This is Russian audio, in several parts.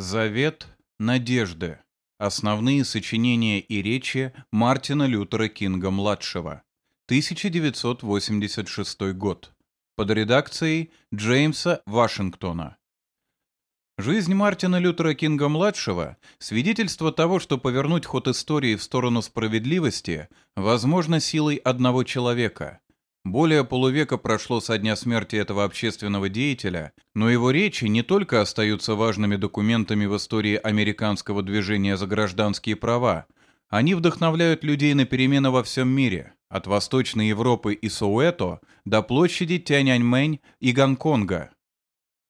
Завет надежды. Основные сочинения и речи Мартина Лютера Кинга-младшего. 1986 год. Под редакцией Джеймса Вашингтона. Жизнь Мартина Лютера Кинга-младшего – свидетельство того, что повернуть ход истории в сторону справедливости возможно силой одного человека – более полувека прошло со дня смерти этого общественного деятеля, но его речи не только остаются важными документами в истории американского движения за гражданские права, они вдохновляют людей на перемены во всем мире, от Восточной Европы и Соуэто до площади Тяньаньмэнь и Гонконга.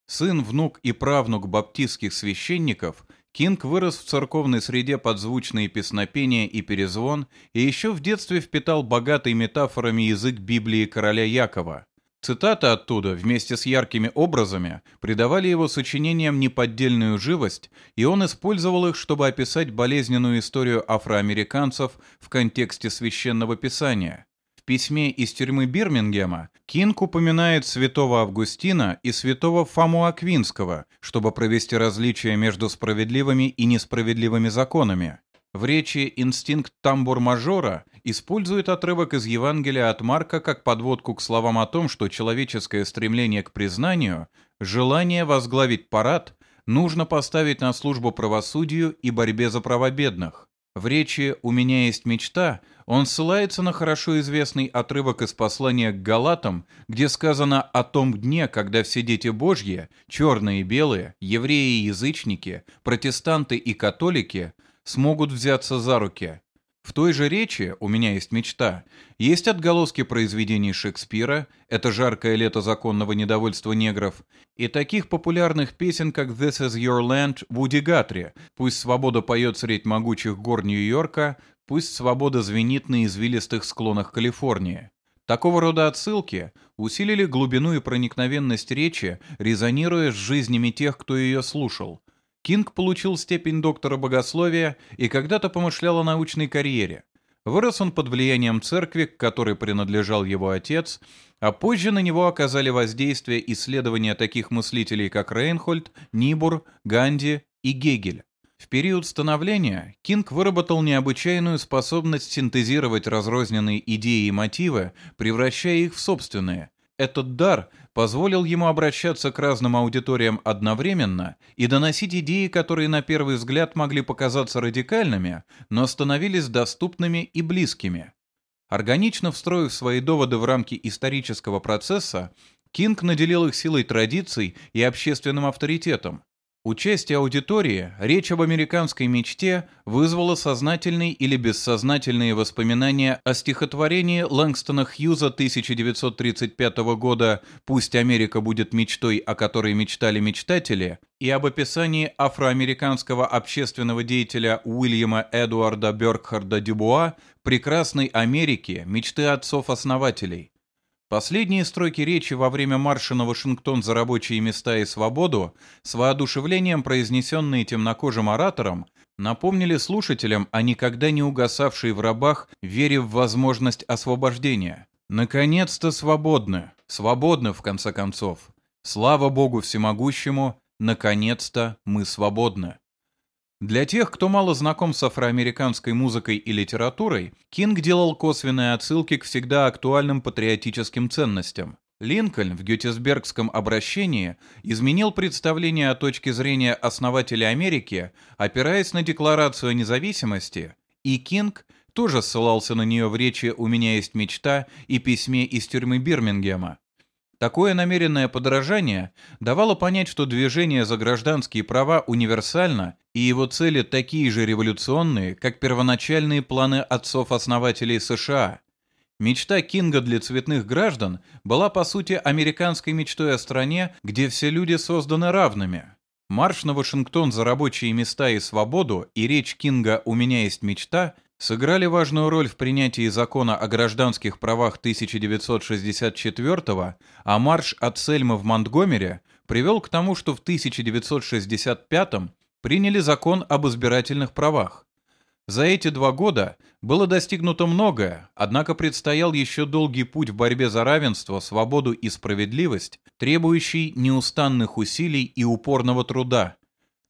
Сын, внук и правнук баптистских священников – Кинг вырос в церковной среде под звучные песнопения и перезвон и еще в детстве впитал богатый метафорами язык Библии короля Якова. Цитаты оттуда, вместе с яркими образами, придавали его сочинениям неподдельную живость, и он использовал их, чтобы описать болезненную историю афроамериканцев в контексте священного писания письме из тюрьмы Бирмингема Кинг упоминает святого Августина и святого Фому Аквинского, чтобы провести различия между справедливыми и несправедливыми законами. В речи «Инстинкт тамбур-мажора» использует отрывок из Евангелия от Марка как подводку к словам о том, что человеческое стремление к признанию, желание возглавить парад, нужно поставить на службу правосудию и борьбе за права бедных. В речи «У меня есть мечта» он ссылается на хорошо известный отрывок из послания к Галатам, где сказано о том дне, когда все дети Божьи, черные и белые, евреи и язычники, протестанты и католики, смогут взяться за руки. В той же речи «У меня есть мечта» есть отголоски произведений Шекспира, это жаркое лето законного недовольства негров, и таких популярных песен, как «This is your land» Вуди Гатри, «Пусть свобода поет средь могучих гор Нью-Йорка», «Пусть свобода звенит на извилистых склонах Калифорнии». Такого рода отсылки усилили глубину и проникновенность речи, резонируя с жизнями тех, кто ее слушал – Кинг получил степень доктора богословия и когда-то помышлял о научной карьере. Вырос он под влиянием церкви, к которой принадлежал его отец, а позже на него оказали воздействие исследования таких мыслителей, как Рейнхольд, Нибур, Ганди и Гегель. В период становления Кинг выработал необычайную способность синтезировать разрозненные идеи и мотивы, превращая их в собственные, этот дар позволил ему обращаться к разным аудиториям одновременно и доносить идеи, которые на первый взгляд могли показаться радикальными, но становились доступными и близкими. Органично встроив свои доводы в рамки исторического процесса, Кинг наделил их силой традиций и общественным авторитетом, Участие аудитории, речь об американской мечте вызвало сознательные или бессознательные воспоминания о стихотворении Лэнгстона Хьюза 1935 года «Пусть Америка будет мечтой, о которой мечтали мечтатели» и об описании афроамериканского общественного деятеля Уильяма Эдуарда Бёркхарда Дюбуа «Прекрасной Америки. Мечты отцов-основателей». Последние строки речи во время марша на Вашингтон за рабочие места и свободу, с воодушевлением произнесенные темнокожим оратором, напомнили слушателям о никогда не угасавшей в рабах вере в возможность освобождения. Наконец-то свободны, свободны в конце концов. Слава Богу всемогущему, наконец-то мы свободны. Для тех, кто мало знаком с афроамериканской музыкой и литературой, Кинг делал косвенные отсылки к всегда актуальным патриотическим ценностям. Линкольн в гетесбергском обращении изменил представление о точке зрения основателя Америки, опираясь на Декларацию о независимости, и Кинг тоже ссылался на нее в речи «У меня есть мечта» и письме из тюрьмы Бирмингема. Такое намеренное подражание давало понять, что движение за гражданские права универсально, и его цели такие же революционные, как первоначальные планы отцов-основателей США. Мечта Кинга для цветных граждан была, по сути, американской мечтой о стране, где все люди созданы равными. Марш на Вашингтон за рабочие места и свободу и речь Кинга «У меня есть мечта» сыграли важную роль в принятии закона о гражданских правах 1964 а марш от Сельмы в Монтгомере привел к тому, что в 1965 приняли закон об избирательных правах. За эти два года было достигнуто многое, однако предстоял еще долгий путь в борьбе за равенство, свободу и справедливость, требующий неустанных усилий и упорного труда.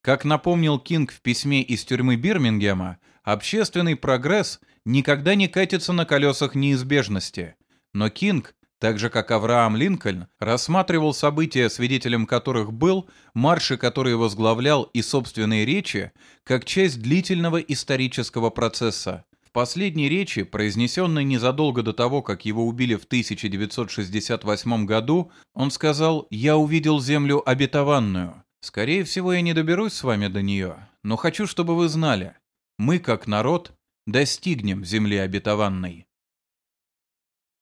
Как напомнил Кинг в письме из тюрьмы Бирмингема, общественный прогресс никогда не катится на колесах неизбежности. Но Кинг, так же как Авраам Линкольн, рассматривал события, свидетелем которых был, марши, которые возглавлял и собственные речи, как часть длительного исторического процесса. В последней речи, произнесенной незадолго до того, как его убили в 1968 году, он сказал «Я увидел землю обетованную». Скорее всего, я не доберусь с вами до нее, но хочу, чтобы вы знали, мы, как народ, достигнем земли обетованной.